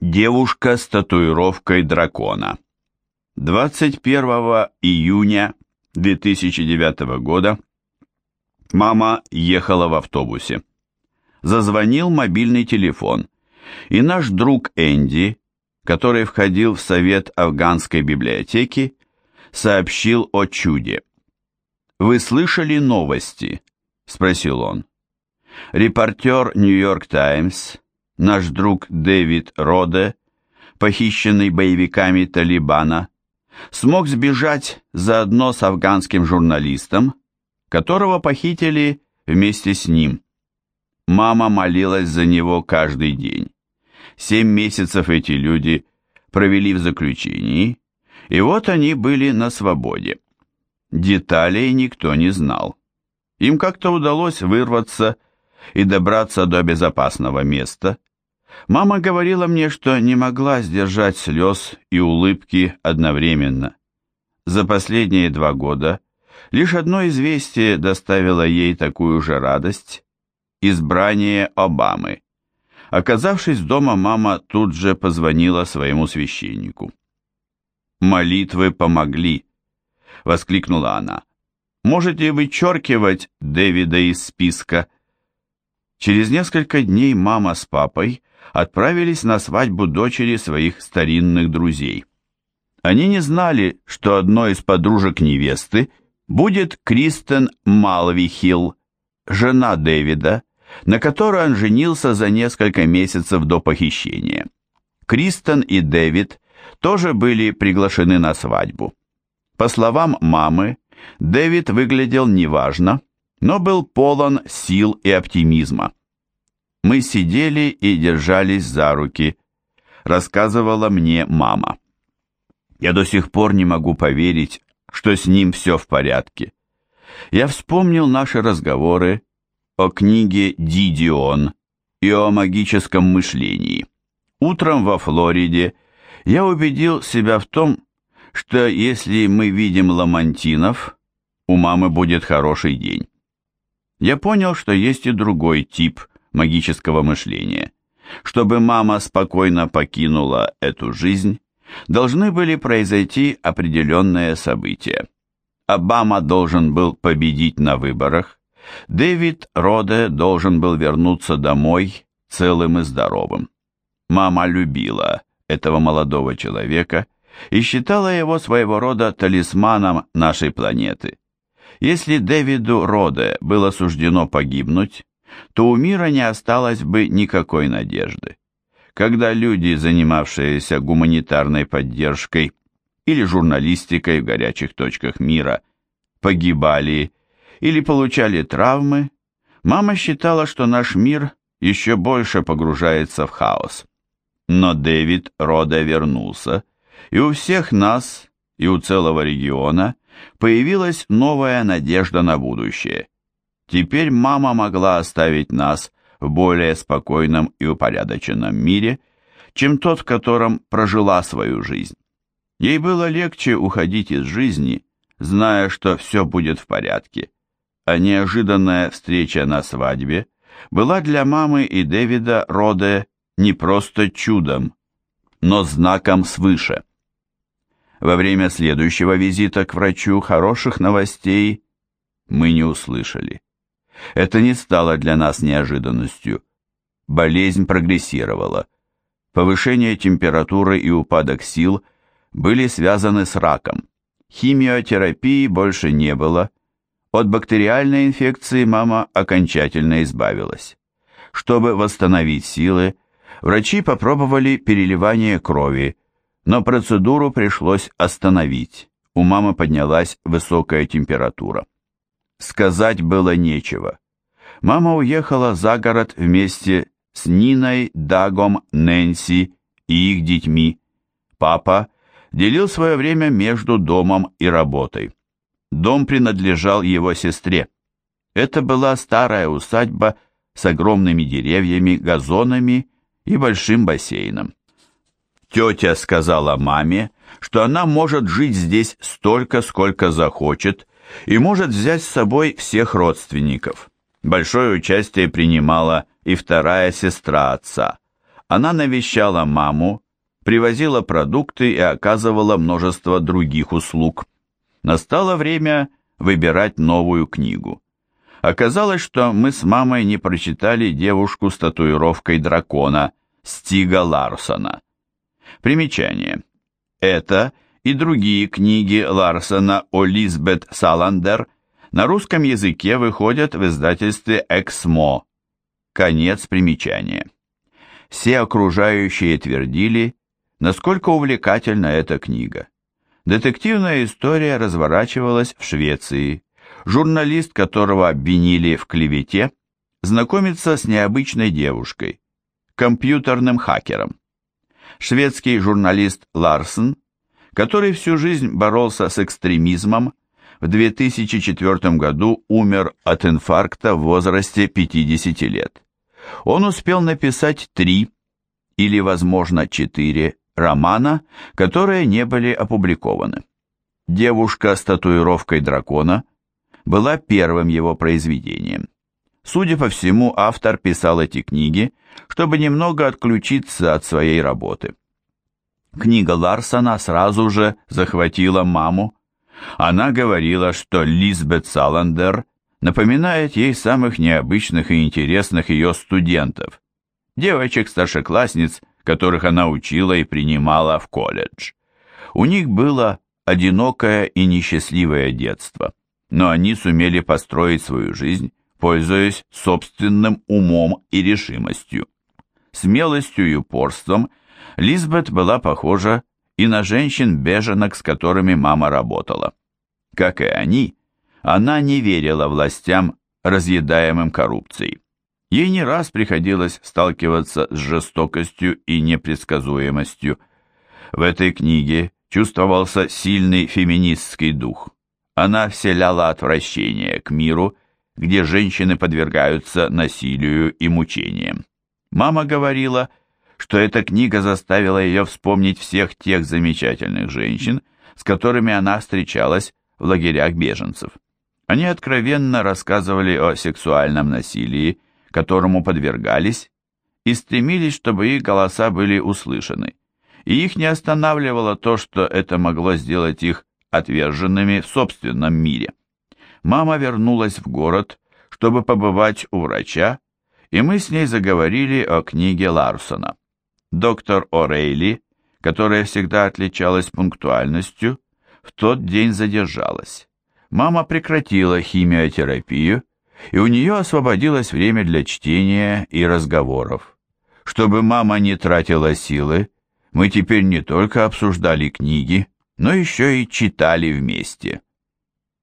Девушка с татуировкой дракона. 21 июня 2009 года мама ехала в автобусе. Зазвонил мобильный телефон, и наш друг Энди, который входил в совет афганской библиотеки, сообщил о чуде. «Вы слышали новости?» – спросил он. Репортер «Нью-Йорк Таймс» наш друг Дэвид Роде, похищенный боевиками Талибана, смог сбежать заодно с афганским журналистом, которого похитили вместе с ним. Мама молилась за него каждый день. Семь месяцев эти люди провели в заключении, и вот они были на свободе. Деталей никто не знал. Им как-то удалось вырваться и добраться до безопасного места – Мама говорила мне, что не могла сдержать слез и улыбки одновременно. За последние два года лишь одно известие доставило ей такую же радость – избрание Обамы. Оказавшись дома, мама тут же позвонила своему священнику. «Молитвы помогли», — воскликнула она. «Можете вычеркивать Дэвида из списка». Через несколько дней мама с папой отправились на свадьбу дочери своих старинных друзей. Они не знали, что одной из подружек невесты будет Кристен Малвихилл, жена Дэвида, на которой он женился за несколько месяцев до похищения. Кристен и Дэвид тоже были приглашены на свадьбу. По словам мамы, Дэвид выглядел неважно, но был полон сил и оптимизма. Мы сидели и держались за руки, рассказывала мне мама. Я до сих пор не могу поверить, что с ним все в порядке. Я вспомнил наши разговоры о книге «Дидион» и о магическом мышлении. Утром во Флориде я убедил себя в том, что если мы видим ламантинов, у мамы будет хороший день. Я понял, что есть и другой тип магического мышления. Чтобы мама спокойно покинула эту жизнь, должны были произойти определенные события. Обама должен был победить на выборах, Дэвид Роде должен был вернуться домой целым и здоровым. Мама любила этого молодого человека и считала его своего рода талисманом нашей планеты. Если Дэвиду Роде было суждено погибнуть, то у мира не осталось бы никакой надежды. Когда люди, занимавшиеся гуманитарной поддержкой или журналистикой в горячих точках мира, погибали или получали травмы, мама считала, что наш мир еще больше погружается в хаос. Но Дэвид Рода вернулся, и у всех нас, и у целого региона появилась новая надежда на будущее. Теперь мама могла оставить нас в более спокойном и упорядоченном мире, чем тот, в котором прожила свою жизнь. Ей было легче уходить из жизни, зная, что все будет в порядке. А неожиданная встреча на свадьбе была для мамы и Дэвида Роде не просто чудом, но знаком свыше. Во время следующего визита к врачу хороших новостей мы не услышали. Это не стало для нас неожиданностью. Болезнь прогрессировала. Повышение температуры и упадок сил были связаны с раком. Химиотерапии больше не было. От бактериальной инфекции мама окончательно избавилась. Чтобы восстановить силы, врачи попробовали переливание крови, но процедуру пришлось остановить. У мамы поднялась высокая температура. Сказать было нечего. Мама уехала за город вместе с Ниной, Дагом, Нэнси и их детьми. Папа делил свое время между домом и работой. Дом принадлежал его сестре. Это была старая усадьба с огромными деревьями, газонами и большим бассейном. Тетя сказала маме, что она может жить здесь столько, сколько захочет, и может взять с собой всех родственников. Большое участие принимала и вторая сестра отца, Она навещала маму, привозила продукты и оказывала множество других услуг. Настало время выбирать новую книгу. Оказалось, что мы с мамой не прочитали девушку с татуировкой дракона Стига Ларсона. Примечание. Это и другие книги Ларсона о Лизбет Саландер на русском языке выходят в издательстве «Эксмо». Конец примечания. Все окружающие твердили, насколько увлекательна эта книга. Детективная история разворачивалась в Швеции. Журналист, которого обвинили в клевете, знакомится с необычной девушкой, компьютерным хакером. Шведский журналист Ларсен, который всю жизнь боролся с экстремизмом, в 2004 году умер от инфаркта в возрасте 50 лет. Он успел написать три или, возможно, четыре романа, которые не были опубликованы. «Девушка с татуировкой дракона» была первым его произведением. Судя по всему, автор писал эти книги, чтобы немного отключиться от своей работы. Книга Ларсона сразу же захватила маму. Она говорила, что Лизбет Саландер напоминает ей самых необычных и интересных ее студентов, девочек-старшеклассниц, которых она учила и принимала в колледж. У них было одинокое и несчастливое детство, но они сумели построить свою жизнь, пользуясь собственным умом и решимостью. Смелостью и упорством Лизбет была похожа и на женщин-беженок, с которыми мама работала. Как и они, она не верила властям, разъедаемым коррупцией. Ей не раз приходилось сталкиваться с жестокостью и непредсказуемостью. В этой книге чувствовался сильный феминистский дух. Она вселяла отвращение к миру, где женщины подвергаются насилию и мучениям. Мама говорила, что эта книга заставила ее вспомнить всех тех замечательных женщин, с которыми она встречалась в лагерях беженцев. Они откровенно рассказывали о сексуальном насилии, которому подвергались, и стремились, чтобы их голоса были услышаны. И их не останавливало то, что это могло сделать их отверженными в собственном мире. Мама вернулась в город, чтобы побывать у врача, и мы с ней заговорили о книге Ларсона. Доктор О'Рейли, которая всегда отличалась пунктуальностью, в тот день задержалась. Мама прекратила химиотерапию и у нее освободилось время для чтения и разговоров. Чтобы мама не тратила силы, мы теперь не только обсуждали книги, но еще и читали вместе.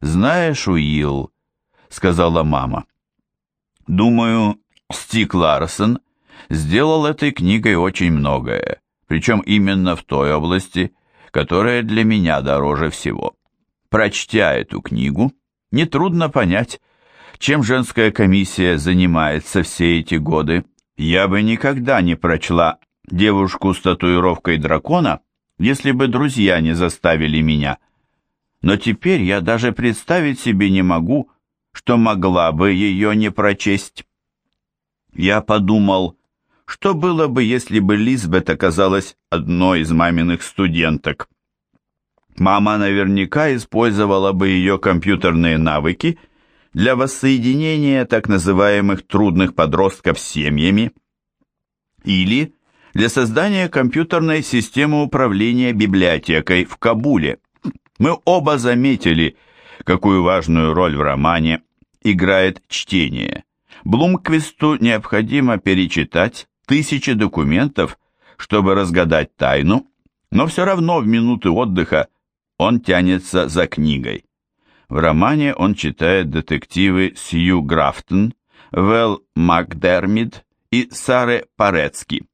«Знаешь, Уилл», — сказала мама, — «думаю, Стик Ларсон сделал этой книгой очень многое, причем именно в той области, которая для меня дороже всего. Прочтя эту книгу, нетрудно понять, чем женская комиссия занимается все эти годы, я бы никогда не прочла девушку с татуировкой дракона, если бы друзья не заставили меня. Но теперь я даже представить себе не могу, что могла бы ее не прочесть. Я подумал, что было бы, если бы Лизбет оказалась одной из маминых студенток. Мама наверняка использовала бы ее компьютерные навыки для воссоединения так называемых трудных подростков с семьями или для создания компьютерной системы управления библиотекой в Кабуле. Мы оба заметили, какую важную роль в романе играет чтение. Блумквисту необходимо перечитать тысячи документов, чтобы разгадать тайну, но все равно в минуты отдыха он тянется за книгой. В романе он читает детективы Сью Графтон, Вэл Макдермид и Сары Парецки.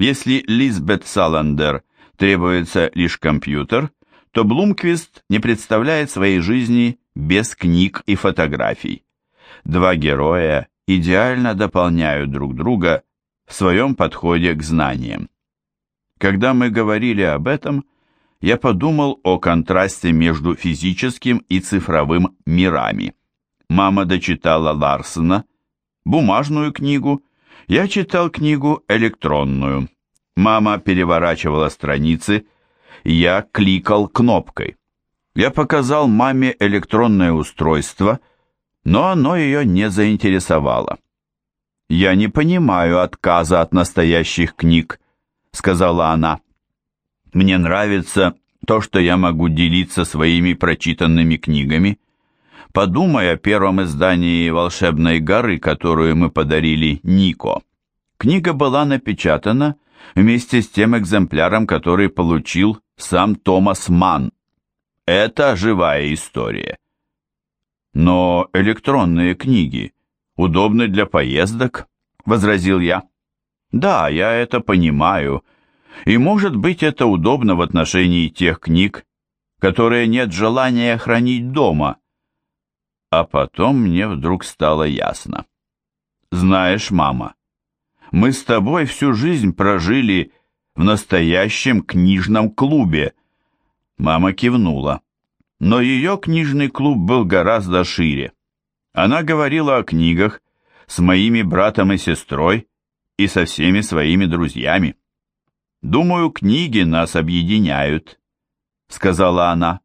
Если Лизбет Саландер требуется лишь компьютер, то Блумквист не представляет своей жизни без книг и фотографий. Два героя идеально дополняют друг друга в своем подходе к знаниям. Когда мы говорили об этом, я подумал о контрасте между физическим и цифровым мирами. Мама дочитала Ларсена, бумажную книгу, Я читал книгу электронную. Мама переворачивала страницы, я кликал кнопкой. Я показал маме электронное устройство, но оно ее не заинтересовало. «Я не понимаю отказа от настоящих книг», — сказала она. «Мне нравится то, что я могу делиться своими прочитанными книгами. Подумай о первом издании «Волшебной горы», которую мы подарили Нико. Книга была напечатана вместе с тем экземпляром, который получил сам Томас Манн. Это живая история. Но электронные книги удобны для поездок, возразил я. Да, я это понимаю. И может быть это удобно в отношении тех книг, которые нет желания хранить дома. А потом мне вдруг стало ясно. Знаешь, мама, мы с тобой всю жизнь прожили в настоящем книжном клубе. Мама кивнула. Но ее книжный клуб был гораздо шире. Она говорила о книгах с моими братом и сестрой и со всеми своими друзьями. «Думаю, книги нас объединяют», — сказала она.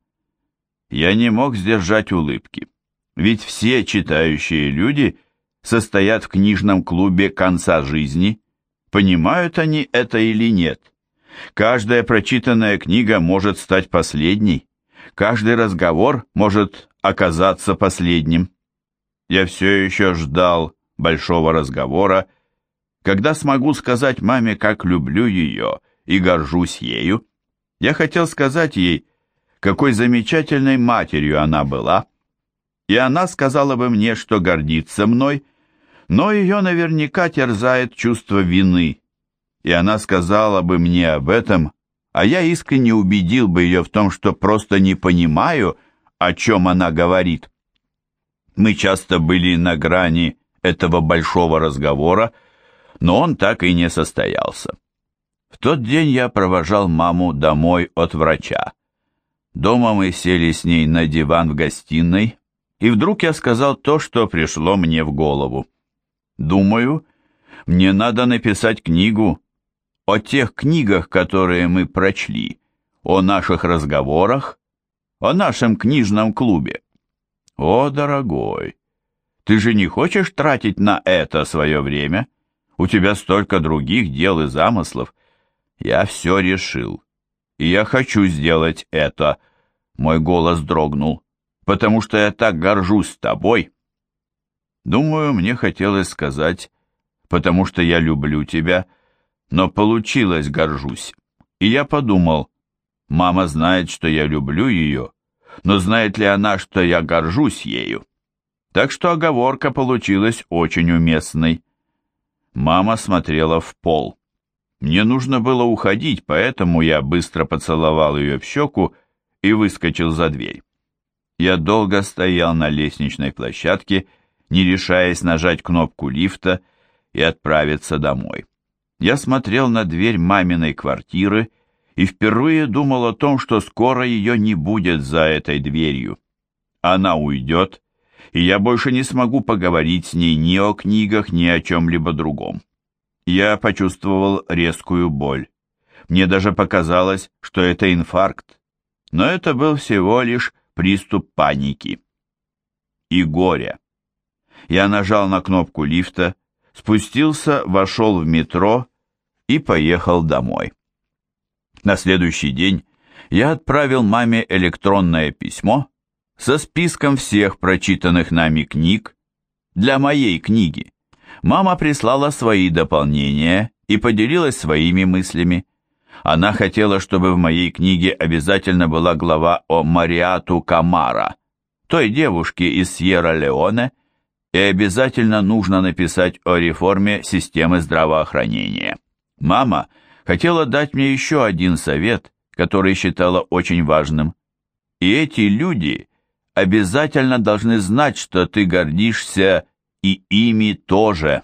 Я не мог сдержать улыбки, ведь все читающие люди состоят в книжном клубе конца жизни, понимают они это или нет. Каждая прочитанная книга может стать последней, каждый разговор может оказаться последним. Я все еще ждал большого разговора, когда смогу сказать маме, как люблю ее и горжусь ею. Я хотел сказать ей, какой замечательной матерью она была, и она сказала бы мне, что гордится мной, но ее наверняка терзает чувство вины, и она сказала бы мне об этом, а я искренне убедил бы ее в том, что просто не понимаю, о чем она говорит. Мы часто были на грани этого большого разговора, но он так и не состоялся. В тот день я провожал маму домой от врача. Дома мы сели с ней на диван в гостиной, и вдруг я сказал то, что пришло мне в голову. Думаю, мне надо написать книгу о тех книгах, которые мы прочли, о наших разговорах, о нашем книжном клубе. О, дорогой, ты же не хочешь тратить на это свое время? У тебя столько других дел и замыслов. Я все решил, и я хочу сделать это. Мой голос дрогнул, потому что я так горжусь тобой. Думаю, мне хотелось сказать, потому что я люблю тебя, но получилось горжусь. И я подумал, мама знает, что я люблю ее, но знает ли она, что я горжусь ею? Так что оговорка получилась очень уместной. Мама смотрела в пол. Мне нужно было уходить, поэтому я быстро поцеловал ее в щеку и выскочил за дверь. Я долго стоял на лестничной площадке не решаясь нажать кнопку лифта и отправиться домой. Я смотрел на дверь маминой квартиры и впервые думал о том, что скоро ее не будет за этой дверью. Она уйдет, и я больше не смогу поговорить с ней ни о книгах, ни о чем-либо другом. Я почувствовал резкую боль. Мне даже показалось, что это инфаркт, но это был всего лишь приступ паники и горя. Я нажал на кнопку лифта, спустился, вошел в метро и поехал домой. На следующий день я отправил маме электронное письмо со списком всех прочитанных нами книг для моей книги. Мама прислала свои дополнения и поделилась своими мыслями. Она хотела, чтобы в моей книге обязательно была глава о Мариату Камара, той девушке из Сьерра-Леоне, и обязательно нужно написать о реформе системы здравоохранения. Мама хотела дать мне еще один совет, который считала очень важным. И эти люди обязательно должны знать, что ты гордишься и ими тоже.